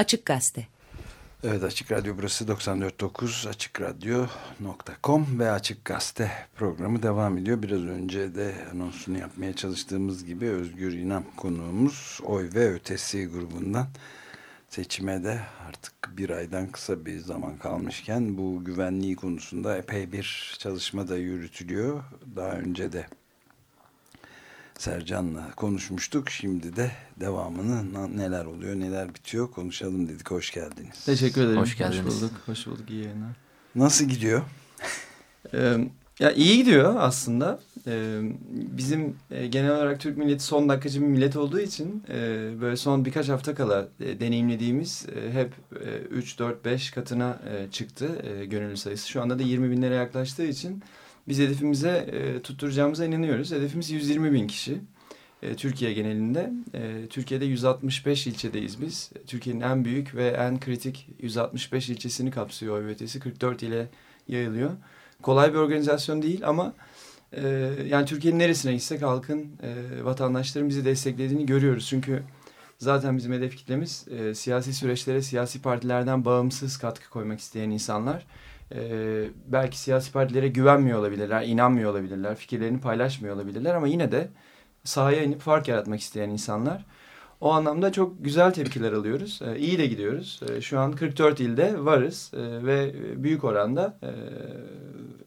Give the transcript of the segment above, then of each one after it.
Açık Gazete. Evet Açık Radyo burası 94.9 açıkradyo.com ve Açık Gazete programı devam ediyor. Biraz önce de anonsunu yapmaya çalıştığımız gibi Özgür İnam konuğumuz Oy ve Ötesi grubundan seçime de artık bir aydan kısa bir zaman kalmışken bu güvenliği konusunda epey bir çalışma da yürütülüyor. Daha önce de Sercan'la konuşmuştuk. Şimdi de devamını neler oluyor neler bitiyor konuşalım dedik. Hoş geldiniz. Teşekkür ederim. Hoş geldiniz. Hoş bulduk. Hoş bulduk. İyi yayınlar. Nasıl gidiyor? Ee, ya iyi gidiyor aslında. Ee, bizim e, genel olarak Türk milleti son dakikacı bir millet olduğu için e, böyle son birkaç hafta kala e, deneyimlediğimiz e, hep e, 3, 4, 5 katına e, çıktı e, gönüllü sayısı. Şu anda da 20 binlere yaklaştığı için biz hedefimize e, tutturacağımıza inanıyoruz. Hedefimiz 120 bin kişi. E, Türkiye genelinde. E, Türkiye'de 165 ilçedeyiz biz. Türkiye'nin en büyük ve en kritik 165 ilçesini kapsıyor oy ötesi. 44 ile yayılıyor. Kolay bir organizasyon değil ama e, yani Türkiye'nin neresine gitsek halkın, e, vatandaşların bizi desteklediğini görüyoruz. Çünkü zaten bizim hedef kitlemiz e, siyasi süreçlere siyasi partilerden bağımsız katkı koymak isteyen insanlar e, belki siyasi partilere güvenmiyor olabilirler, inanmıyor olabilirler, fikirlerini paylaşmıyor olabilirler ama yine de sahaya inip fark yaratmak isteyen insanlar. O anlamda çok güzel tepkiler alıyoruz. E, iyi de gidiyoruz. E, şu an 44 ilde varız e, ve büyük oranda e,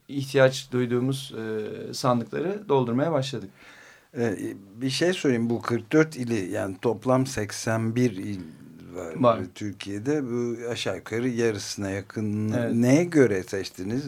ihtiyaç duyduğumuz e, sandıkları doldurmaya başladık. Bir şey söyleyeyim bu 44 ili yani toplam 81 il var, var. Türkiye'de bu aşağı yukarı yarısına yakın evet. neye göre seçtiniz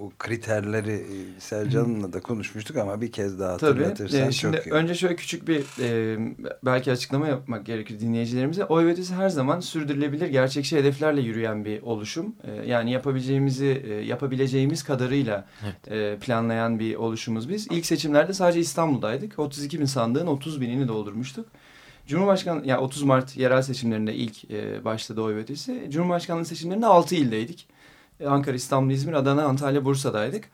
bu kriterleri e, Sercan'la da konuşmuştuk ama bir kez daha hatırlatırsan Tabii. E, şimdi çok iyi. Önce şöyle küçük bir e, belki açıklama yapmak gerekir dinleyicilerimize. Oy vetisi her zaman sürdürülebilir gerçekçi hedeflerle yürüyen bir oluşum. E, yani yapabileceğimizi e, yapabileceğimiz kadarıyla evet. e, planlayan bir oluşumuz biz. İlk seçimlerde sadece İstanbul'daydık. 32 bin sandığın 30 binini doldurmuştuk. Cumhurbaşkanı ya yani 30 Mart yerel seçimlerinde ilk e, başladı oy vetisi. Cumhurbaşkanlığı seçimlerinde 6 ildeydik. E, Ankara, İstanbul, İzmir, Adana, Antalya, Bursa'daydık.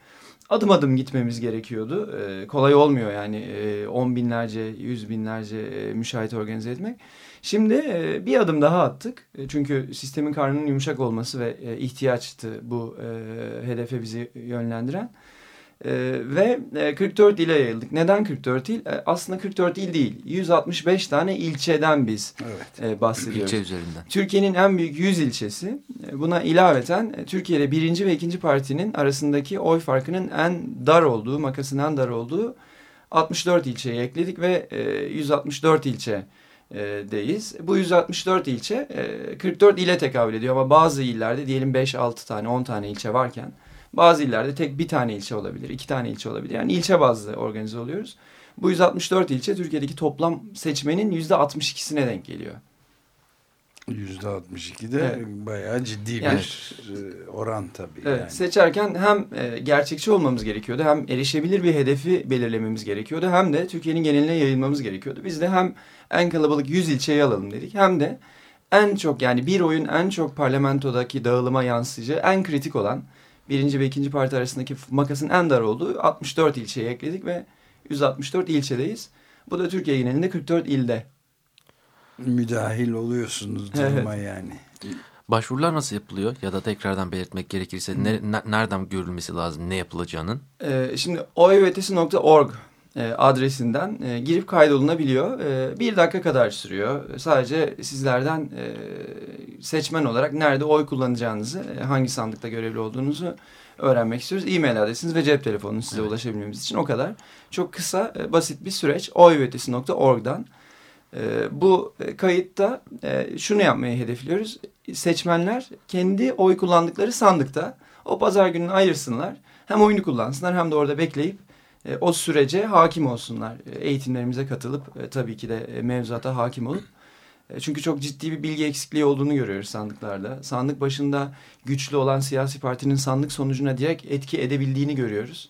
Adım adım gitmemiz gerekiyordu. E, kolay olmuyor yani e, on binlerce, yüz binlerce e, müşahit organize etmek. Şimdi e, bir adım daha attık. E, çünkü sistemin karnının yumuşak olması ve e, ihtiyaçtı bu e, hedefe bizi yönlendiren. Ee, ve e, 44 ile yayıldık. Neden 44 il? E, aslında 44 il değil. 165 tane ilçeden biz evet. e, bahsediyoruz. İlçe üzerinden. Türkiye'nin en büyük 100 ilçesi. E, buna ilaveten e, Türkiye'de birinci ve ikinci partinin arasındaki oy farkının en dar olduğu, makasın en dar olduğu 64 ilçeyi ekledik ve e, 164 ilçe e, deyiz. Bu 164 ilçe e, 44 ile tekabül ediyor ama bazı illerde diyelim 5-6 tane 10 tane ilçe varken bazı illerde tek bir tane ilçe olabilir, iki tane ilçe olabilir. Yani ilçe bazlı organize oluyoruz. Bu 164 ilçe Türkiye'deki toplam seçmenin yüzde 62'sine denk geliyor. Yüzde 62 de evet. bayağı ciddi yani, bir e, oran tabii. Evet, yani. Seçerken hem e, gerçekçi olmamız gerekiyordu hem erişebilir bir hedefi belirlememiz gerekiyordu hem de Türkiye'nin geneline yayılmamız gerekiyordu. Biz de hem en kalabalık 100 ilçeyi alalım dedik hem de en çok yani bir oyun en çok parlamentodaki dağılıma yansıyacağı en kritik olan birinci ve ikinci parti arasındaki makasın en dar olduğu 64 ilçeyi ekledik ve 164 ilçedeyiz. Bu da Türkiye genelinde 44 ilde. Müdahil oluyorsunuz duruma evet. yani. Başvurular nasıl yapılıyor ya da tekrardan belirtmek gerekirse ne, nereden görülmesi lazım ne yapılacağının? Ee, şimdi oyvetesi.org e, adresinden e, girip kaydolunabiliyor. E, bir dakika kadar sürüyor. Sadece sizlerden e, seçmen olarak nerede oy kullanacağınızı, e, hangi sandıkta görevli olduğunuzu öğrenmek istiyoruz. E-mail adresiniz ve cep telefonunuz size evet. ulaşabilmemiz için o kadar. Çok kısa, e, basit bir süreç. oyvetesi.org'dan. E, bu kayıtta e, şunu yapmayı hedefliyoruz. Seçmenler kendi oy kullandıkları sandıkta o pazar gününü ayırsınlar. Hem oyunu kullansınlar hem de orada bekleyip e, o sürece hakim olsunlar. E, eğitimlerimize katılıp e, tabii ki de e, mevzuata hakim olup. E, çünkü çok ciddi bir bilgi eksikliği olduğunu görüyoruz sandıklarda. Sandık başında güçlü olan siyasi partinin sandık sonucuna direkt etki edebildiğini görüyoruz.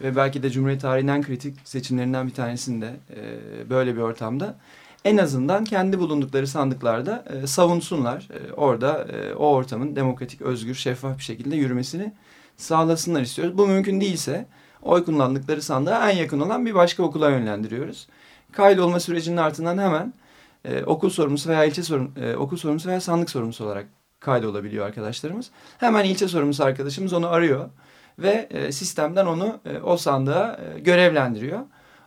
Ve belki de Cumhuriyet tarihinin kritik seçimlerinden bir tanesinde e, böyle bir ortamda en azından kendi bulundukları sandıklarda e, savunsunlar. E, orada e, o ortamın demokratik, özgür, şeffaf bir şekilde yürümesini sağlasınlar istiyoruz. Bu mümkün değilse oy kullandıkları sandığa en yakın olan bir başka okula yönlendiriyoruz. Kaydolma sürecinin ardından hemen e, okul sorumlusu veya ilçe sorum, e, okul sorumlusu veya sandık sorumlusu olarak kaydolabiliyor arkadaşlarımız. Hemen ilçe sorumlusu arkadaşımız onu arıyor ve e, sistemden onu e, o sandığa e, görevlendiriyor.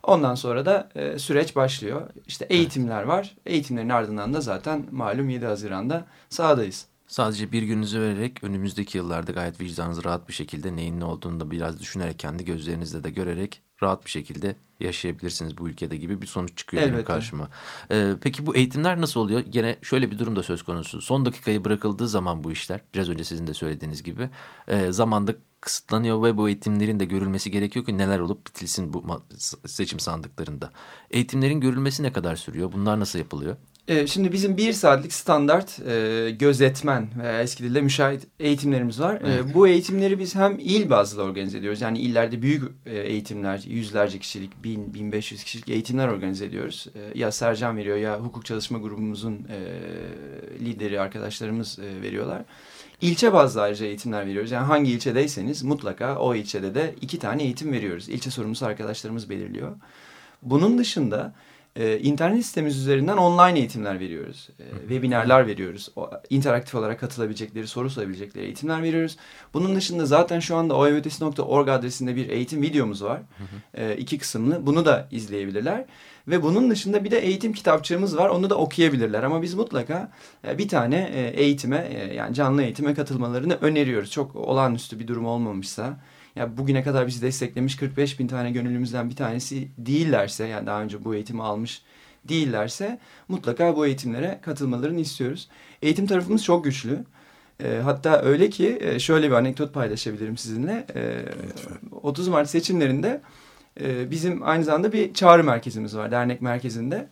Ondan sonra da e, süreç başlıyor. İşte eğitimler var. Eğitimlerin ardından da zaten malum 7 Haziran'da sahadayız. Sadece bir gününüzü vererek önümüzdeki yıllarda gayet vicdanınız rahat bir şekilde neyin ne olduğunu da biraz düşünerek kendi gözlerinizle de görerek rahat bir şekilde yaşayabilirsiniz bu ülkede gibi bir sonuç çıkıyor benim Elbette. karşıma. Ee, peki bu eğitimler nasıl oluyor? Gene şöyle bir durum da söz konusu. Son dakikaya bırakıldığı zaman bu işler biraz önce sizin de söylediğiniz gibi e, zamanda kısıtlanıyor ve bu eğitimlerin de görülmesi gerekiyor ki neler olup bitilsin bu seçim sandıklarında. Eğitimlerin görülmesi ne kadar sürüyor? Bunlar nasıl yapılıyor? E, şimdi bizim bir saatlik standart e, gözetmen veya eski dilde müşahit eğitimlerimiz var. E, bu eğitimleri biz hem il bazlı organize ediyoruz. Yani illerde büyük e, eğitimler, yüzlerce kişilik, bin, 1500 kişilik eğitimler organize ediyoruz. E, ya Sercan veriyor ya hukuk çalışma grubumuzun e, lideri arkadaşlarımız e, veriyorlar. İlçe bazlı ayrıca eğitimler veriyoruz. Yani hangi ilçedeyseniz mutlaka o ilçede de iki tane eğitim veriyoruz. İlçe sorumlusu arkadaşlarımız belirliyor. Bunun dışında e, internet sitemiz üzerinden online eğitimler veriyoruz. E, webinarlar veriyoruz. O, interaktif olarak katılabilecekleri, soru sorabilecekleri eğitimler veriyoruz. Bunun dışında zaten şu anda oevötesi.org adresinde bir eğitim videomuz var. E, iki kısımlı. Bunu da izleyebilirler. Ve bunun dışında bir de eğitim kitapçığımız var. Onu da okuyabilirler. Ama biz mutlaka e, bir tane e, eğitime e, yani canlı eğitime katılmalarını öneriyoruz. Çok olağanüstü bir durum olmamışsa. Ya bugüne kadar bizi desteklemiş 45 bin tane gönüllümüzden bir tanesi değillerse yani daha önce bu eğitimi almış değillerse mutlaka bu eğitimlere katılmalarını istiyoruz. Eğitim tarafımız çok güçlü. E, hatta öyle ki e, şöyle bir anekdot paylaşabilirim sizinle. E, 30 Mart seçimlerinde e, bizim aynı zamanda bir çağrı merkezimiz var dernek merkezinde.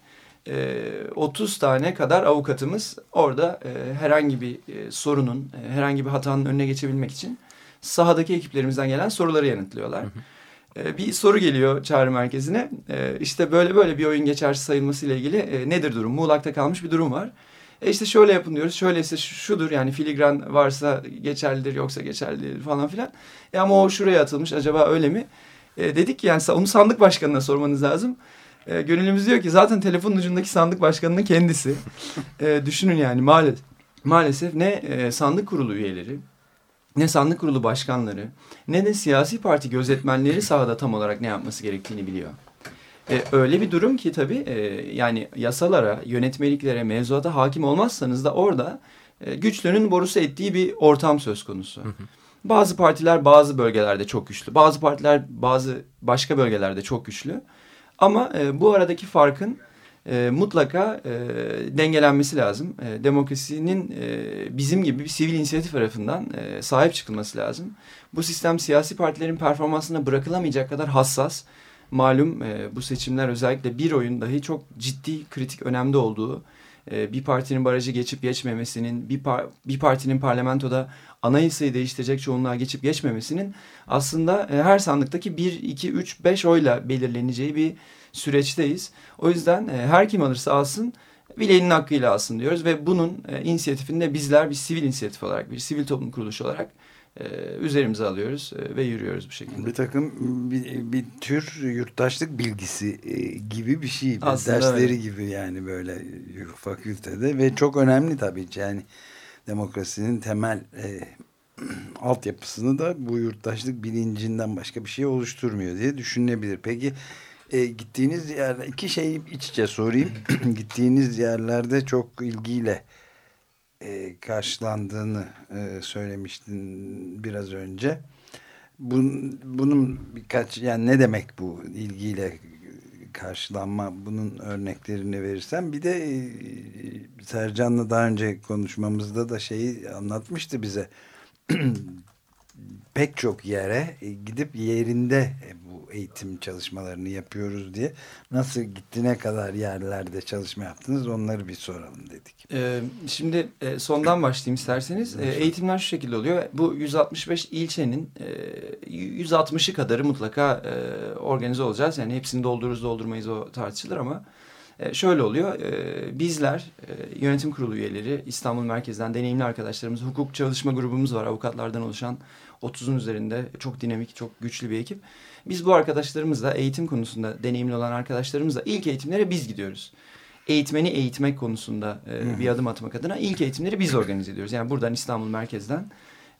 E, 30 tane kadar avukatımız orada e, herhangi bir e, sorunun, e, herhangi bir hatanın önüne geçebilmek için sahadaki ekiplerimizden gelen soruları yanıtlıyorlar. E, bir soru geliyor çağrı merkezine. E, işte böyle böyle bir oyun geçersiz sayılması ile ilgili e, nedir durum? Muğlak'ta kalmış bir durum var. E işte şöyle yapın diyoruz. Şöyleyse şu- şudur yani filigran varsa geçerlidir yoksa geçerli değildir falan filan. E ama o şuraya atılmış acaba öyle mi? E, dedik ki yani onu sandık başkanına sormanız lazım. E, gönüllümüz diyor ki zaten telefonun ucundaki sandık başkanının kendisi. E, düşünün yani maalesef, maalesef ne e, sandık kurulu üyeleri ne sandık kurulu başkanları ne de siyasi parti gözetmenleri sahada tam olarak ne yapması gerektiğini biliyor. E, öyle bir durum ki tabii e, yani yasalara, yönetmeliklere, mevzuata hakim olmazsanız da orada e, güçlünün borusu ettiği bir ortam söz konusu. Bazı partiler bazı bölgelerde çok güçlü, bazı partiler bazı başka bölgelerde çok güçlü. Ama e, bu aradaki farkın e, mutlaka e, dengelenmesi lazım. E, demokrasinin e, bizim gibi bir sivil inisiyatif tarafından e, sahip çıkılması lazım. Bu sistem siyasi partilerin performansına bırakılamayacak kadar hassas. Malum e, bu seçimler özellikle bir oyun dahi çok ciddi, kritik, önemli olduğu, e, bir partinin barajı geçip geçmemesinin, bir, par bir partinin parlamentoda anayasayı değiştirecek çoğunluğa geçip geçmemesinin aslında e, her sandıktaki 1, 2, 3, 5 oyla belirleneceği bir süreçteyiz. O yüzden e, her kim alırsa alsın bileğinin hakkıyla alsın diyoruz ve bunun e, inisiyatifini de bizler bir sivil inisiyatif olarak, bir sivil toplum kuruluşu olarak e, üzerimize alıyoruz e, ve yürüyoruz bu şekilde. Bir takım bir, bir tür yurttaşlık bilgisi e, gibi bir şey. Aslında Dersleri öyle. gibi yani böyle fakültede ve çok önemli tabii ki yani demokrasinin temel e, altyapısını da bu yurttaşlık bilincinden başka bir şey oluşturmuyor diye düşünülebilir. Peki e, gittiğiniz yer iki şeyi iç içe sorayım. gittiğiniz yerlerde çok ilgiyle e, karşılandığını e, söylemiştin biraz önce. Bun, bunun birkaç yani ne demek bu ilgiyle karşılanma bunun örneklerini verirsen bir de e, Sercan'la daha önce konuşmamızda da şeyi anlatmıştı bize pek çok yere e, gidip yerinde e, bu eğitim çalışmalarını yapıyoruz diye nasıl gitti ne kadar yerlerde çalışma yaptınız onları bir soralım dedik. Ee, şimdi e, sondan başlayayım isterseniz. E, eğitimler şu şekilde oluyor. Bu 165 ilçenin e, 160'ı kadarı mutlaka e, organize olacağız. Yani hepsini doldururuz doldurmayız o tartışılır ama şöyle oluyor. E, bizler e, yönetim kurulu üyeleri İstanbul merkezden deneyimli arkadaşlarımız hukuk çalışma grubumuz var avukatlardan oluşan 30'un üzerinde çok dinamik çok güçlü bir ekip. Biz bu arkadaşlarımızla eğitim konusunda deneyimli olan arkadaşlarımızla ilk eğitimlere biz gidiyoruz. eğitmeni eğitmek konusunda e, bir adım atmak adına ilk eğitimleri biz organize ediyoruz. Yani buradan İstanbul merkezden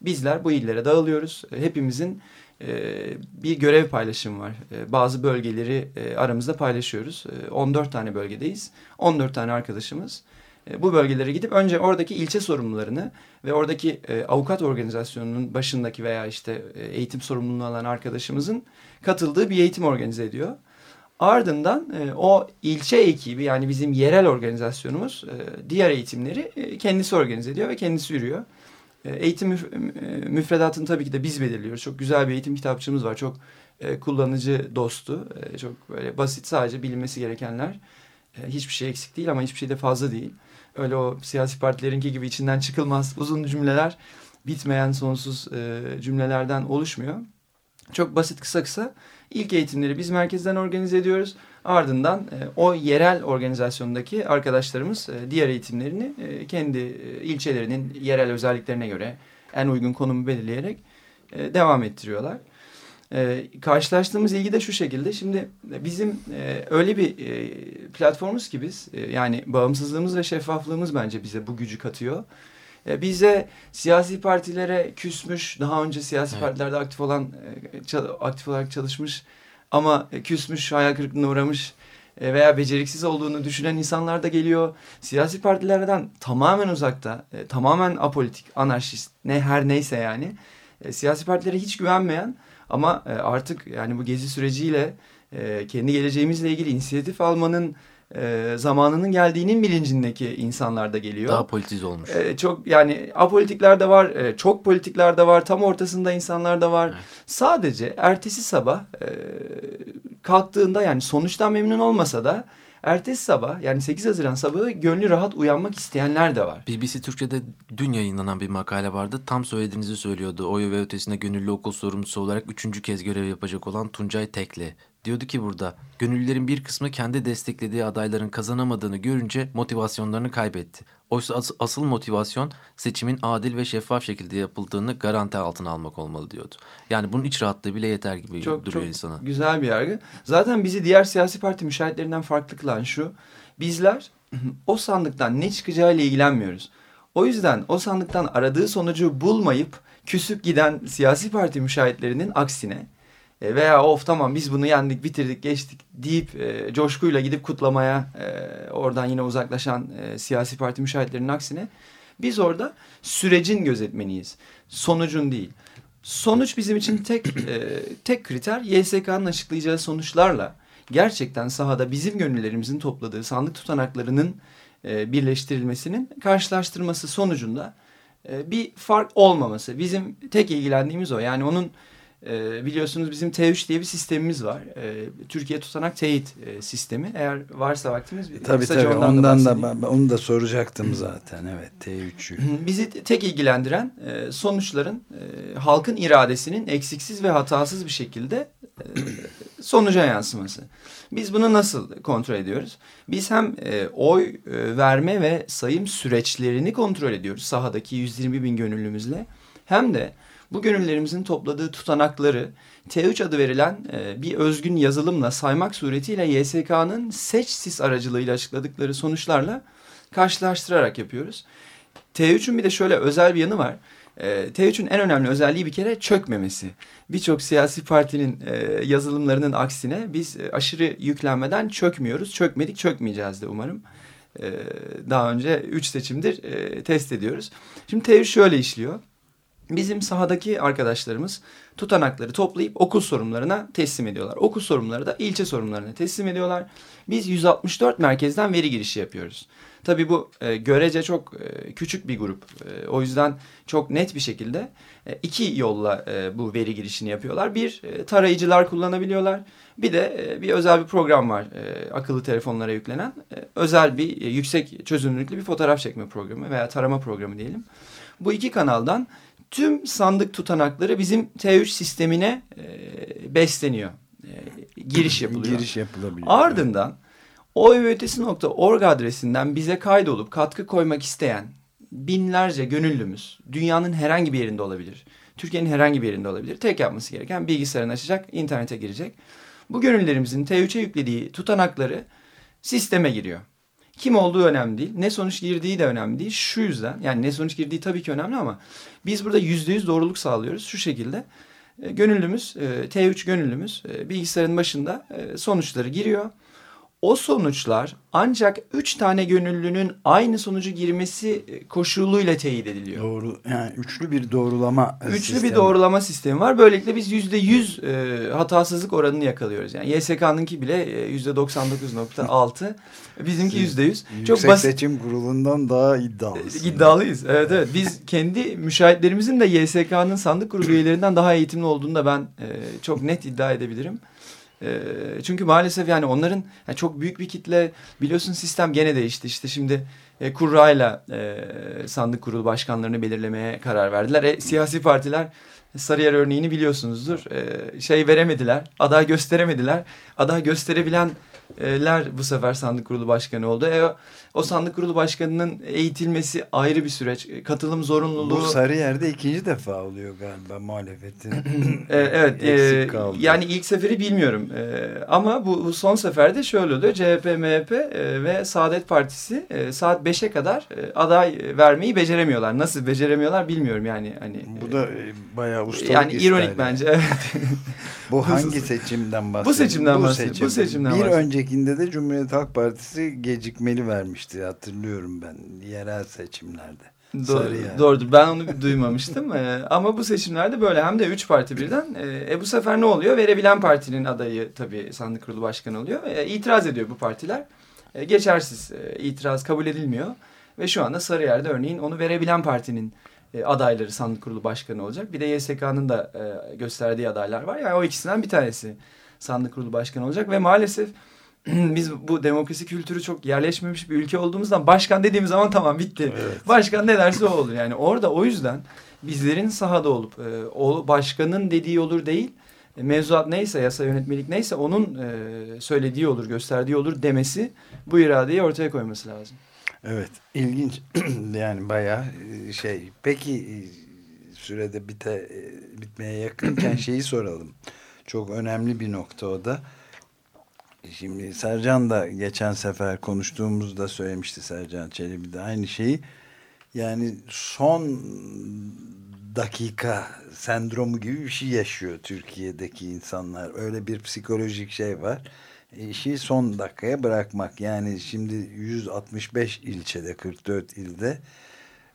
bizler bu illere dağılıyoruz. Hepimizin e, bir görev paylaşımı var. E, bazı bölgeleri e, aramızda paylaşıyoruz. E, 14 tane bölgedeyiz. 14 tane arkadaşımız. Bu bölgelere gidip önce oradaki ilçe sorumlularını ve oradaki e, avukat organizasyonunun başındaki veya işte e, eğitim sorumluluğunu alan arkadaşımızın katıldığı bir eğitim organize ediyor. Ardından o ilçe ekibi yani bizim yerel organizasyonumuz diğer eğitimleri kendisi organize ediyor ve kendisi yürüyor. E, eğitim e, müfredatını tabii ki de biz belirliyoruz. Çok güzel bir eğitim kitapçığımız var. Çok e, kullanıcı dostu. Çok böyle basit sadece bilinmesi gerekenler. Hiçbir şey eksik değil ama hiçbir şey de fazla değil. Öyle o siyasi partilerinki gibi içinden çıkılmaz uzun cümleler bitmeyen sonsuz cümlelerden oluşmuyor. Çok basit kısa kısa ilk eğitimleri biz merkezden organize ediyoruz. Ardından e, o yerel organizasyondaki arkadaşlarımız e, diğer eğitimlerini e, kendi ilçelerinin yerel özelliklerine göre en uygun konumu belirleyerek devam ettiriyorlar. Karşılaştığımız ilgi de şu şekilde. Şimdi bizim öyle bir platformuz ki biz yani bağımsızlığımız ve şeffaflığımız bence bize bu gücü katıyor. E, bize siyasi partilere küsmüş, daha önce siyasi evet. partilerde aktif olan, e, aktif olarak çalışmış ama küsmüş, hayal kırıklığına uğramış e, veya beceriksiz olduğunu düşünen insanlar da geliyor. Siyasi partilerden tamamen uzakta, e, tamamen apolitik, anarşist, ne her neyse yani. E, siyasi partilere hiç güvenmeyen ama e, artık yani bu gezi süreciyle e, kendi geleceğimizle ilgili inisiyatif almanın e, zamanının geldiğinin bilincindeki insanlar da geliyor. Daha politize olmuş. E, çok yani apolitikler de var, e, çok politikler de var, tam ortasında insanlar da var. Evet. Sadece ertesi sabah e, kalktığında yani sonuçtan memnun olmasa da ertesi sabah yani 8 Haziran sabahı gönlü rahat uyanmak isteyenler de var. BBC Türkçe'de dün yayınlanan bir makale vardı. Tam söylediğinizi söylüyordu. Oy ve ötesinde gönüllü okul sorumlusu olarak üçüncü kez görev yapacak olan Tuncay Tekli. Diyordu ki burada gönüllülerin bir kısmı kendi desteklediği adayların kazanamadığını görünce motivasyonlarını kaybetti. Oysa as asıl motivasyon seçimin adil ve şeffaf şekilde yapıldığını garanti altına almak olmalı diyordu. Yani bunun iç rahatlığı bile yeter gibi çok, duruyor çok insana. Güzel bir yargı. Zaten bizi diğer siyasi parti müşahitlerinden farklı kılan şu. Bizler o sandıktan ne çıkacağıyla ilgilenmiyoruz. O yüzden o sandıktan aradığı sonucu bulmayıp küsüp giden siyasi parti müşahitlerinin aksine e, veya of tamam biz bunu yendik bitirdik geçtik deyip e, coşkuyla gidip kutlamaya e, oradan yine uzaklaşan e, siyasi parti müşahitlerinin aksine biz orada sürecin gözetmeniyiz. Sonucun değil. Sonuç bizim için tek e, tek kriter YSK'nın açıklayacağı sonuçlarla gerçekten sahada bizim gönüllerimizin topladığı sandık tutanaklarının e, birleştirilmesinin karşılaştırması sonucunda e, bir fark olmaması. Bizim tek ilgilendiğimiz o. Yani onun e, biliyorsunuz bizim T3 diye bir sistemimiz var. E, Türkiye tutanak teyit e, sistemi. Eğer varsa vaktimiz bir tabii tabii ondan, ondan da, da onu da soracaktım zaten. Evet T3'ü. Bizi tek ilgilendiren e, sonuçların e, halkın iradesinin eksiksiz ve hatasız bir şekilde e, sonuca yansıması. Biz bunu nasıl kontrol ediyoruz? Biz hem e, oy e, verme ve sayım süreçlerini kontrol ediyoruz sahadaki 120 bin gönüllümüzle. Hem de bu gönüllerimizin topladığı tutanakları T3 adı verilen e, bir özgün yazılımla saymak suretiyle YSK'nın seçsis aracılığıyla açıkladıkları sonuçlarla karşılaştırarak yapıyoruz. T3'ün bir de şöyle özel bir yanı var. E, T3'ün en önemli özelliği bir kere çökmemesi. Birçok siyasi partinin e, yazılımlarının aksine biz e, aşırı yüklenmeden çökmüyoruz. Çökmedik, çökmeyeceğiz de umarım. E, daha önce üç seçimdir e, test ediyoruz. Şimdi T3 şöyle işliyor. Bizim sahadaki arkadaşlarımız tutanakları toplayıp okul sorumlularına teslim ediyorlar. Okul sorumluları da ilçe sorumlularına teslim ediyorlar. Biz 164 merkezden veri girişi yapıyoruz. Tabii bu e, görece çok e, küçük bir grup. E, o yüzden çok net bir şekilde e, iki yolla e, bu veri girişini yapıyorlar. Bir e, tarayıcılar kullanabiliyorlar. Bir de e, bir özel bir program var e, akıllı telefonlara yüklenen. E, özel bir e, yüksek çözünürlüklü bir fotoğraf çekme programı veya tarama programı diyelim. Bu iki kanaldan tüm sandık tutanakları bizim T3 sistemine e, besleniyor. E, giriş yapılıyor. Giriş yapılabiliyor. Ardından oyveötesi.org adresinden bize kaydolup katkı koymak isteyen binlerce gönüllümüz dünyanın herhangi bir yerinde olabilir. Türkiye'nin herhangi bir yerinde olabilir. Tek yapması gereken bilgisayarını açacak, internete girecek. Bu gönüllerimizin T3'e yüklediği tutanakları sisteme giriyor. Kim olduğu önemli değil. Ne sonuç girdiği de önemli değil. Şu yüzden yani ne sonuç girdiği tabii ki önemli ama biz burada yüzde yüz doğruluk sağlıyoruz. Şu şekilde e, gönüllümüz e, T3 gönüllümüz e, bilgisayarın başında sonuçları giriyor. O sonuçlar ancak üç tane gönüllünün aynı sonucu girmesi e, koşuluyla teyit ediliyor. Doğru. Yani üçlü bir doğrulama Üçlü sistemi. bir doğrulama sistemi var. Böylelikle biz yüzde yüz e, hatasızlık oranını yakalıyoruz. Yani YSK'nınki bile e, yüzde 99.6. Bizimki yüzde yüz. Yüksek Çok basit. Seçim Kurulu'ndan daha iddialısın. İddialıyız. Evet evet. Biz kendi müşahitlerimizin de YSK'nın sandık kurulu üyelerinden daha eğitimli olduğunu da ben çok net iddia edebilirim. E, çünkü maalesef yani onların yani çok büyük bir kitle biliyorsun sistem gene değişti. İşte şimdi e, kurrayla e, sandık kurulu başkanlarını belirlemeye karar verdiler. E, siyasi partiler Sarıyer örneğini biliyorsunuzdur. E, şey veremediler, aday gösteremediler. Aday gösterebilenler bu sefer sandık kurulu başkanı oldu. E, o, sandık kurulu başkanının eğitilmesi ayrı bir süreç. E, Katılım zorunluluğu. Bu Sarıyer'de ikinci defa oluyor galiba muhalefetin. E, evet. e, Eksik kaldı. yani ilk seferi bilmiyorum. E, ama bu, bu son seferde şöyle oluyor. CHP, MHP e, ve Saadet Partisi e, saat 5'e kadar e, aday vermeyi beceremiyorlar. Nasıl beceremiyorlar bilmiyorum yani. hani Bu da e, bayağı ustalık yani ironik yani. bence. Evet. Bu hangi seçimden bahsediyor? Bu seçimden bahsediyor. Bu seçimden Bir bahsediyor. öncekinde de Cumhuriyet Halk Partisi gecikmeli vermişti hatırlıyorum ben yerel seçimlerde. Doğru, Sarıyer. doğrudur. Ben onu duymamıştım. Ee, ama bu seçimlerde böyle hem de üç parti birden. Ee, e, bu sefer ne oluyor? Verebilen partinin adayı tabii sandık kurulu başkanı oluyor. E, itiraz ediyor bu partiler. E, geçersiz. E, itiraz kabul edilmiyor. Ve şu anda Sarıyer'de örneğin onu verebilen partinin e, adayları sandık kurulu başkanı olacak. Bir de YSK'nın da e, gösterdiği adaylar var. Yani o ikisinden bir tanesi sandık kurulu başkanı olacak. Ve maalesef biz bu demokrasi kültürü çok yerleşmemiş bir ülke olduğumuzdan başkan dediğimiz zaman tamam bitti. Evet. Başkan ne derse o olur. Yani orada o yüzden bizlerin sahada olup e, o başkanın dediği olur değil. e, Mevzuat neyse, yasa yönetmelik neyse onun e, söylediği olur, gösterdiği olur demesi bu iradeyi ortaya koyması lazım. Evet ilginç yani bayağı e, şey peki e, sürede bite, bitmeye yakınken şeyi soralım. Çok önemli bir nokta o da. Şimdi Sercan da geçen sefer konuştuğumuzda söylemişti Sercan Çelebi de aynı şeyi. Yani son dakika sendromu gibi bir şey yaşıyor Türkiye'deki insanlar. Öyle bir psikolojik şey var. İşi son dakikaya bırakmak. Yani şimdi 165 ilçede 44 ilde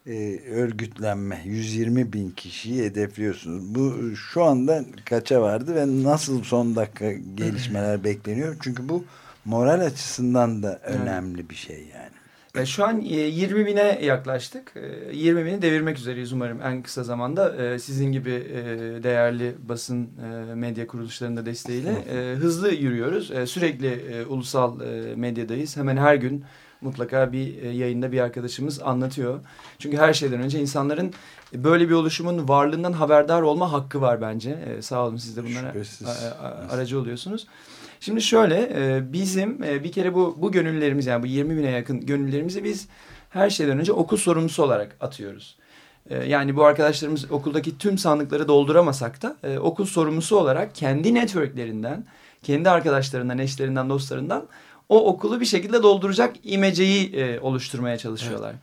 e, örgütlenme 120 bin kişiyi hedefliyorsunuz. Bu şu anda kaça vardı ve nasıl son dakika gelişmeler bekleniyor? Çünkü bu moral açısından da önemli bir şey yani. E, şu an e, 20 bine yaklaştık. E, 20 bini devirmek üzereyiz umarım en kısa zamanda. E, sizin gibi e, değerli basın e, medya kuruluşlarının da desteğiyle e, hızlı yürüyoruz. E, sürekli e, ulusal e, medyadayız. Hemen her gün mutlaka bir e, yayında bir arkadaşımız anlatıyor. Çünkü her şeyden önce insanların böyle bir oluşumun varlığından haberdar olma hakkı var bence. E, sağ olun siz de bunlara Şüphesiz. a- a- aracı oluyorsunuz. Şimdi şöyle e, bizim e, bir kere bu bu gönüllerimiz yani bu 20 bine yakın gönüllerimizi biz her şeyden önce okul sorumlusu olarak atıyoruz. Yani bu arkadaşlarımız okuldaki tüm sandıkları dolduramasak da e, okul sorumlusu olarak kendi networklerinden, kendi arkadaşlarından, eşlerinden, dostlarından o okulu bir şekilde dolduracak imeceyi e, oluşturmaya çalışıyorlar.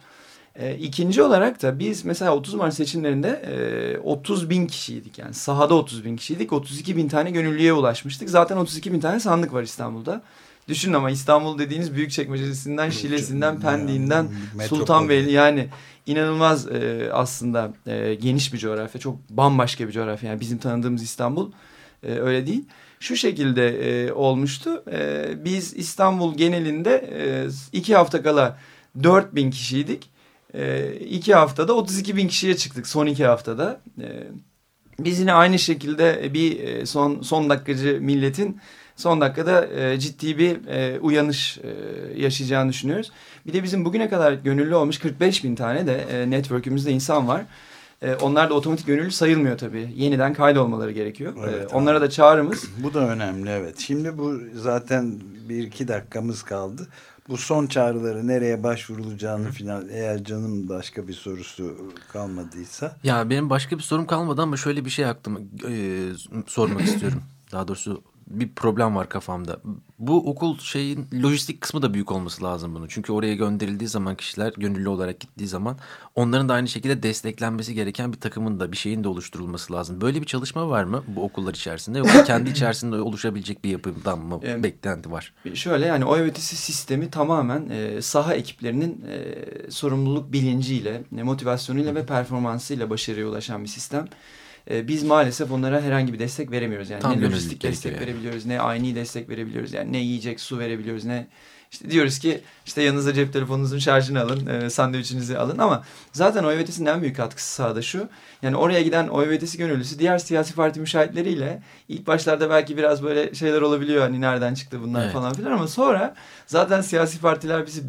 E, ikinci olarak da biz mesela 30 Mart seçimlerinde e, 30 bin kişiydik yani sahada 30 bin kişiydik 32 bin tane gönüllüye ulaşmıştık zaten 32 bin tane sandık var İstanbul'da. Düşünün ama İstanbul dediğiniz Büyükçekmece'sinden, Şile'sinden, Pendik'inden. Sultanbeyli yani inanılmaz e, aslında e, geniş bir coğrafya. Çok bambaşka bir coğrafya. Yani bizim tanıdığımız İstanbul e, öyle değil. Şu şekilde e, olmuştu. E, biz İstanbul genelinde e, iki hafta kala 4 bin kişiydik. E, iki haftada 32 bin kişiye çıktık son iki haftada. E, biz yine aynı şekilde bir e, son son dakikacı milletin son dakikada e, ciddi bir e, uyanış e, yaşayacağını düşünüyoruz. Bir de bizim bugüne kadar gönüllü olmuş 45 bin tane de e, network'ümüzde insan var. E, onlar da otomatik gönüllü sayılmıyor tabii. Yeniden kaydolmaları gerekiyor. Evet, e, onlara da çağrımız. Bu da önemli evet. Şimdi bu zaten bir iki dakikamız kaldı. Bu son çağrıları nereye başvurulacağını filan eğer canım başka bir sorusu kalmadıysa. Ya benim başka bir sorum kalmadı ama şöyle bir şey aklıma e, sormak istiyorum. Daha doğrusu bir problem var kafamda. Bu okul şeyin lojistik kısmı da büyük olması lazım bunun. Çünkü oraya gönderildiği zaman kişiler gönüllü olarak gittiği zaman onların da aynı şekilde desteklenmesi gereken bir takımın da bir şeyin de oluşturulması lazım. Böyle bir çalışma var mı bu okullar içerisinde yoksa kendi içerisinde oluşabilecek bir yapıdan mı Evet. beklenti var? Şöyle yani o ötesi sistemi tamamen e, saha ekiplerinin e, sorumluluk bilinciyle, e, motivasyonuyla ve performansıyla başarıya ulaşan bir sistem. E, biz maalesef onlara herhangi bir destek veremiyoruz. Yani Tam ne lojistik destek yani. verebiliyoruz, ne aynı destek verebiliyoruz. Yani ne yiyecek su verebiliyoruz, ne işte diyoruz ki işte yanınıza cep telefonunuzun şarjını alın, e, sandviçinizi alın ama zaten OYVT'sin en büyük katkısı sahada şu. Yani oraya giden OYVT'si gönüllüsü diğer siyasi parti müşahitleriyle ilk başlarda belki biraz böyle şeyler olabiliyor hani nereden çıktı bunlar Evet. falan filan ama sonra zaten siyasi partiler bizi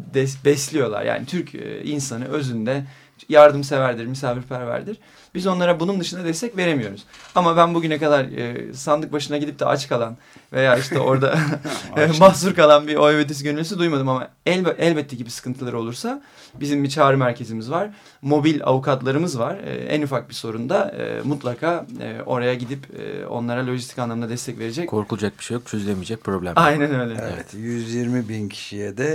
besliyorlar. Yani Türk e, insanı özünde yardımseverdir, misafirperverdir. Biz onlara bunun dışında destek veremiyoruz. Ama ben bugüne kadar e, sandık başına gidip de aç kalan veya işte orada e, mahsur kalan bir oy ötesi gönüllüsü duymadım ama elbe, elbette ki bir sıkıntıları olursa bizim bir çağrı merkezimiz var. Mobil avukatlarımız var. E, en ufak bir sorunda e, mutlaka e, oraya gidip e, onlara lojistik anlamda destek verecek. Korkulacak bir şey yok, çözülemeyecek problem. Aynen öyle. Evet, 120 bin kişiye de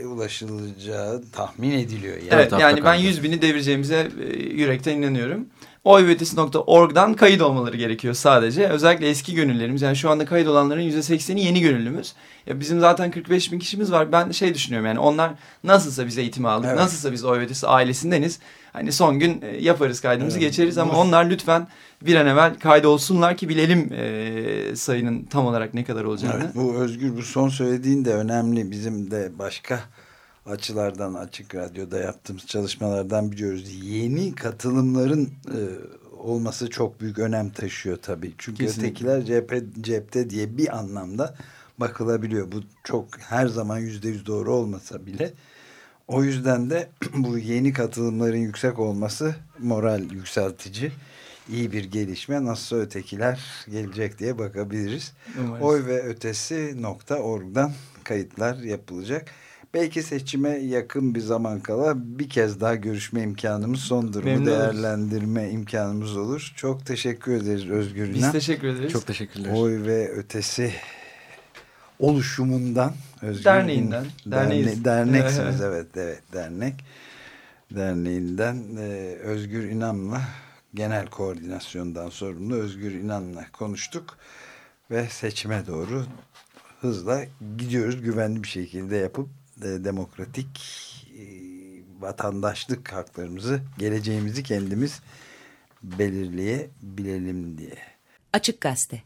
e, ulaşılacağı tahmin ediliyor. Yani. Evet hafta yani ben kaldı. 100 bini devireceğimize e, yürekten inanıyorum. oyvetisi.org'dan kayıt olmaları gerekiyor sadece. Özellikle eski gönüllerimiz yani şu anda kayıt olanların %80'i yeni gönüllümüz. Ya bizim zaten 45 bin kişimiz var. Ben şey düşünüyorum yani onlar nasılsa biz eğitimi aldık. Evet. Nasılsa biz oyvetisi ailesindeniz. Hani son gün e, yaparız kaydımızı Evet. geçeriz ama onlar lütfen bir an evvel kaydolsunlar ki bilelim e, sayının tam olarak ne kadar olacağını. Evet, bu Özgür bu son söylediğin de önemli. Bizim de başka açılardan Açık Radyo'da yaptığımız çalışmalardan biliyoruz. Yeni katılımların e, olması çok büyük önem taşıyor tabii. Çünkü Kesinlikle. ötekiler cephe, cepte diye bir anlamda bakılabiliyor. Bu çok her zaman yüzde yüz doğru olmasa bile. O yüzden de bu yeni katılımların yüksek olması moral yükseltici. iyi bir gelişme. Nasılsa ötekiler gelecek diye bakabiliriz. Umarız. Oy ve ötesi.org'dan kayıtlar yapılacak. Belki seçime yakın bir zaman kala bir kez daha görüşme imkanımız son durumu Memnun oluruz. değerlendirme imkanımız olur. Çok teşekkür ederiz Özgür Biz teşekkür ederiz. Çok teşekkürler. Oy ve ötesi oluşumundan Özgür Derneğinden. Derne- derneksiniz evet evet dernek derneğinden e, Özgür İnan'la genel koordinasyondan sorumlu Özgür İnan'la konuştuk ve seçime doğru hızla gidiyoruz güvenli bir şekilde yapıp demokratik e, vatandaşlık haklarımızı geleceğimizi kendimiz belirleyebilelim diye. Açık Gazete